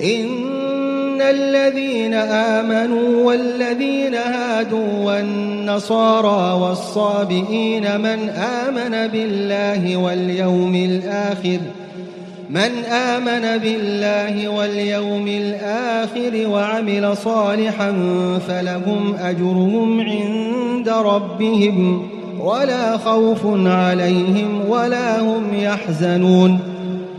إن الذين آمنوا والذين هادوا والنصارى والصابئين من آمن بالله واليوم الآخر من آمن بالله واليوم الآخر وعمل صالحا فلهم أجرهم عند ربهم ولا خوف عليهم ولا هم يحزنون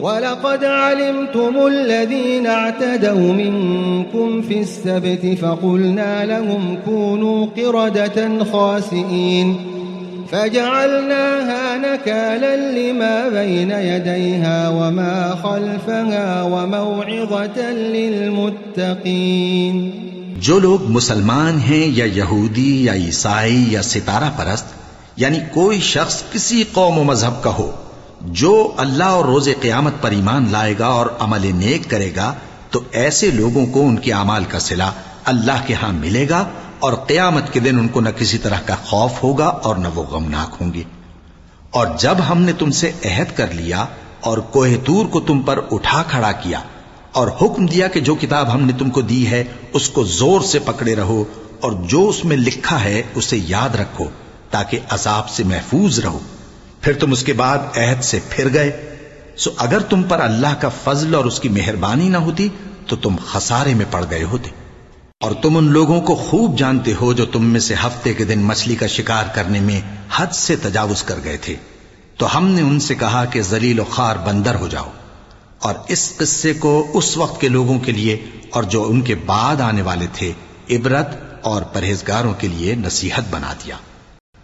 ولقد علمتم الذين اعتدوا منكم في السبت فقلنا لهم كونوا قردة خاسئين فجعلناها نكالا لما بين يديها وما خلفها وموعظة للمتقين جو لوگ مسلمان ہیں یا یہودی یا عیسائی یا ستارہ پرست یعنی کوئی شخص کسی قوم و مذہب کا ہو جو اللہ اور روز قیامت پر ایمان لائے گا اور عمل نیک کرے گا، تو ایسے لوگوں کو ان کے اعمال کا صلہ اللہ کے ہاں ملے گا اور قیامت کے دن ان کو نہ کسی طرح کا خوف ہوگا اور نہ وہ غمناک ہوں گے۔ اور جب ہم نے تم سے عہد کر لیا اور کوہ تور کو تم پر اٹھا کھڑا کیا اور حکم دیا کہ جو کتاب ہم نے تم کو دی ہے، اس کو زور سے پکڑے رہو اور جو اس میں لکھا ہے، اسے یاد رکھو تاکہ عذاب سے محفوظ رہو۔ پھر تم اس کے بعد عہد سے پھر گئے۔ سو اگر تم پر اللہ کا فضل اور اس کی مہربانی نہ ہوتی، تو تم خسارے میں پڑ گئے ہوتے۔ اور تم ان لوگوں کو خوب جانتے ہو جو تم میں سے ہفتے کے دن مچھلی کا شکار کرنے میں حد سے تجاوز کر گئے تھے۔ تو ہم نے ان سے کہا کہ ذلیل و خار بندر ہو جاؤ۔ اور اس قصے کو اس وقت کے لوگوں کے لیے اور جو ان کے بعد آنے والے تھے، عبرت اور پرہیزگاروں کے لیے نصیحت بنا دیا۔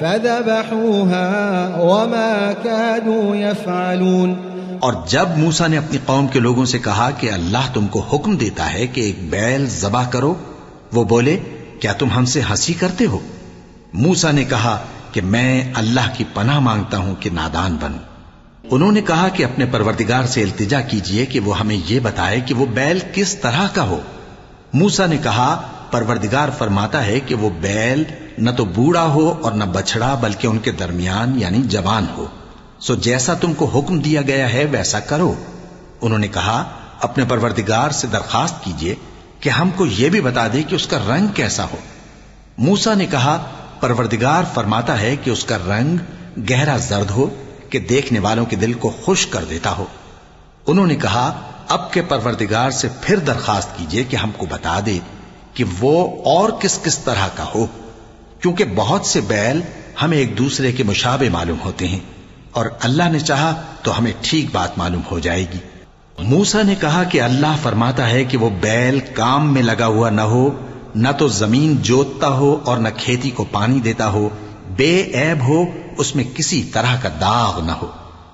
فذبحوها وما كادوا يفعلون اور جب موسا نے اپنی قوم کے لوگوں سے کہا کہ اللہ تم کو حکم دیتا ہے کہ ایک بیل ذبح کرو، وہ بولے، کیا تم ہم سے ہنسی کرتے ہو؟ موسا نے کہا کہ میں اللہ کی پناہ مانگتا ہوں کہ نادان بنوں۔ انہوں نے کہا کہ اپنے پروردگار سے التجا کیجیے کہ وہ ہمیں یہ بتائے کہ وہ بیل کس طرح کا ہو۔ موسا نے کہا پروردگار فرماتا ہے کہ وہ بیل نہ تو بوڑھا ہو اور نہ بچڑا بلکہ ان کے درمیان یعنی جوان ہو۔ سو جیسا تم کو حکم دیا گیا ہے، ویسا کرو۔ انہوں نے کہا، اپنے پروردگار سے درخواست کیجیے کہ ہم کو یہ بھی بتا دے کہ اس کا رنگ کیسا ہو۔ موسا نے کہا، پروردگار فرماتا ہے کہ اس کا رنگ گہرا زرد ہو، کہ دیکھنے والوں کے دل کو خوش کر دیتا ہو۔ انہوں نے کہا، اب کے پروردگار سے پھر درخواست کیجیے کہ ہم کو بتا دے کہ وہ اور کس کس طرح کا ہو، کیونکہ بہت سے بیل ہمیں ایک دوسرے کے مشابے معلوم ہوتے ہیں، اور اللہ نے چاہا تو ہمیں ٹھیک بات معلوم ہو جائے گی۔ موسا نے کہا کہ اللہ فرماتا ہے کہ وہ بیل کام میں لگا ہوا نہ ہو، نہ تو زمین جوتتا ہو اور نہ کھیتی کو پانی دیتا ہو، بے عیب ہو، اس میں کسی طرح کا داغ نہ ہو۔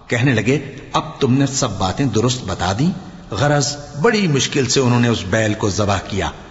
کہنے لگے، اب تم نے سب باتیں درست بتا دی غرض، بڑی مشکل سے انہوں نے اس بیل کو ذبح کیا۔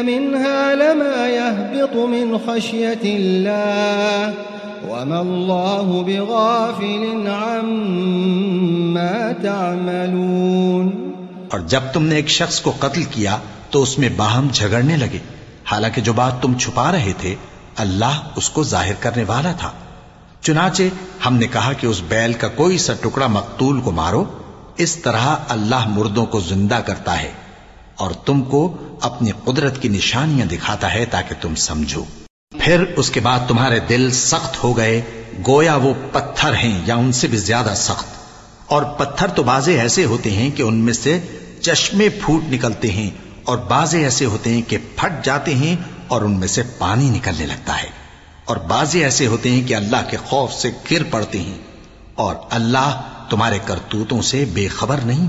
منها لما يهبط من خشية الله وما الله بغافل عما تعملون اور جب تم نے ایک شخص کو قتل کیا تو اس میں باہم جھگڑنے لگے۔ حالانکہ جو بات تم چھپا رہے تھے، اللہ اس کو ظاہر کرنے والا تھا۔ چنانچہ ہم نے کہا کہ اس بیل کا کوئی سا ٹکڑا مقتول کو مارو۔ اس طرح اللہ مردوں کو زندہ کرتا ہے۔ اور تم کو اپنی قدرت کی نشانیاں دکھاتا ہے تاکہ تم سمجھو۔ پھر اس کے بعد تمہارے دل سخت ہو گئے، گویا وہ پتھر ہیں یا ان سے بھی زیادہ سخت۔ اور پتھر تو بازے ایسے ہوتے ہیں کہ ان میں سے چشمے پھوٹ نکلتے ہیں اور بازے ایسے ہوتے ہیں کہ پھٹ جاتے ہیں اور ان میں سے پانی نکلنے لگتا ہے۔ اور بازی ایسے ہوتے ہیں کہ اللہ کے خوف سے گر پڑتے ہیں۔ اور اللہ تمہارے کرتوتوں سے بے خبر نہیں۔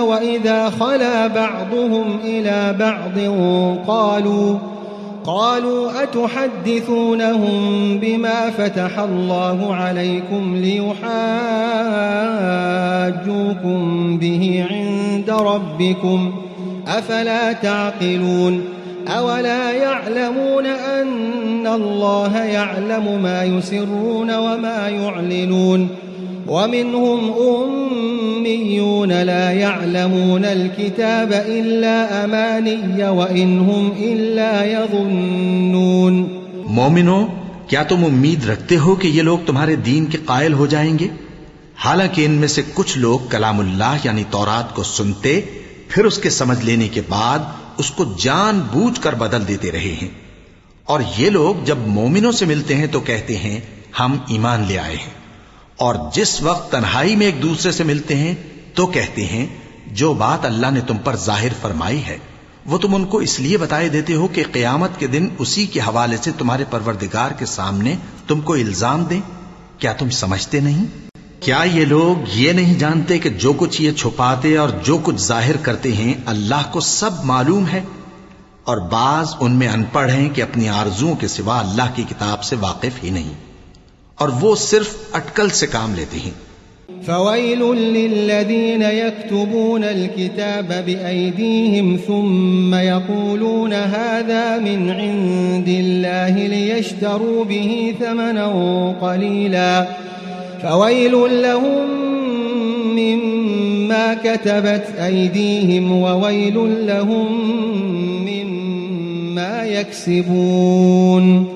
وإذا خلا بعضهم إلى بعض قالوا قالوا أتحدثونهم بما فتح الله عليكم ليحاجوكم به عند ربكم أفلا تعقلون أولا يعلمون أن الله يعلم ما يسرون وما يعلنون ومنهم أميون لا يعلمون الكتاب إلا أماني وإنهم إلا يظنون. مومنو، کیا تم امید رکھتے ہو کہ یہ لوگ تمہارے دین کے قائل ہو جائیں گے؟ حالانکہ ان میں سے کچھ لوگ کلام اللہ یعنی تورات کو سنتے، پھر اس کے سمجھ لینے کے بعد اس کو جان بوجھ کر بدل دیتے رہے ہیں۔ اور یہ لوگ جب مومنوں سے ملتے ہیں تو کہتے ہیں، ہم ایمان لے آئے ہیں۔ اور جس وقت تنہائی میں ایک دوسرے سے ملتے ہیں، تو کہتے ہیں، جو بات اللہ نے تم پر ظاہر فرمائی ہے، وہ تم ان کو اس لیے بتائے دیتے ہو کہ قیامت کے دن اسی کے حوالے سے تمہارے پروردگار کے سامنے تم کو الزام دیں۔ کیا تم سمجھتے نہیں؟ کیا یہ لوگ یہ نہیں جانتے کہ جو کچھ یہ چھپاتے اور جو کچھ ظاہر کرتے ہیں، اللہ کو سب معلوم ہے؟ اور بعض ان میں ان پڑھ ہیں کہ اپنی آرزوں کے سوا اللہ کی کتاب سے واقف ہی نہیں۔ اور وہ صرف اٹکل سے کام لیتے ہیں۔ فويل للذين يكتبون الكتاب بأيديهم ثم يقولون هذا من عند الله ليشتروا به ثمنا قليلا فويل لهم مما كتبت أيديهم وويل لهم مما يكسبون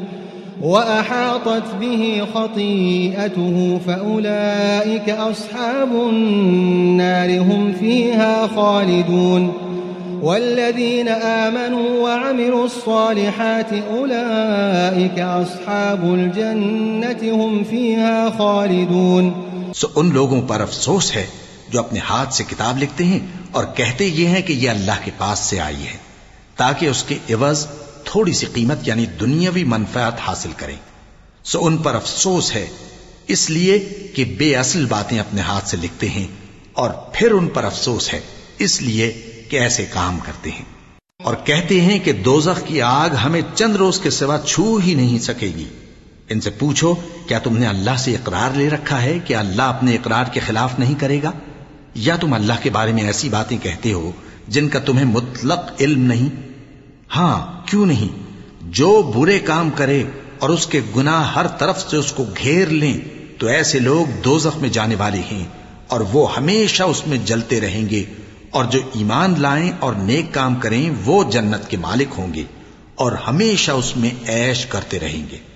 وأحاطت به خطيئته فأولئك أصحاب النار هم فيها خالدون والذين آمنوا وعملوا الصالحات أولئك أصحاب الجنة هم فيها خالدون سو ان لوگوں پر افسوس ہے جو اپنے ہاتھ سے کتاب لکھتے ہیں اور کہتے یہ ہیں کہ یہ اللہ کے پاس سے آئی ہے تاکہ اس کے عوض تھوڑی سی قیمت یعنی دنیاوی منفعت حاصل کریں۔ سو ان پر افسوس ہے۔ اس لیے کہ بے اصل باتیں اپنے ہاتھ سے لکھتے ہیں اور پھر ان پر افسوس ہے۔ اس لیے کہ ایسے کام کرتے ہیں۔ اور کہتے ہیں کہ دوزخ کی آگ ہمیں چند روز کے سوا چھو ہی نہیں سکے گی۔ ان سے پوچھو، کیا تم نے اللہ سے اقرار لے رکھا ہے کہ اللہ اپنے اقرار کے خلاف نہیں کرے گا؟ یا تم اللہ کے بارے میں ایسی باتیں کہتے ہو جن کا تمہیں مطلق علم نہیں؟ ہاں کیوں نہیں؟ جو برے کام کرے اور اس کے گناہ ہر طرف سے اس کو گھیر لیں، تو ایسے لوگ دوزخ میں جانے والے ہیں اور وہ ہمیشہ اس میں جلتے رہیں گے اور جو ایمان لائیں اور نیک کام کریں، وہ جنت کے مالک ہوں گے اور ہمیشہ اس میں عیش کرتے رہیں گے۔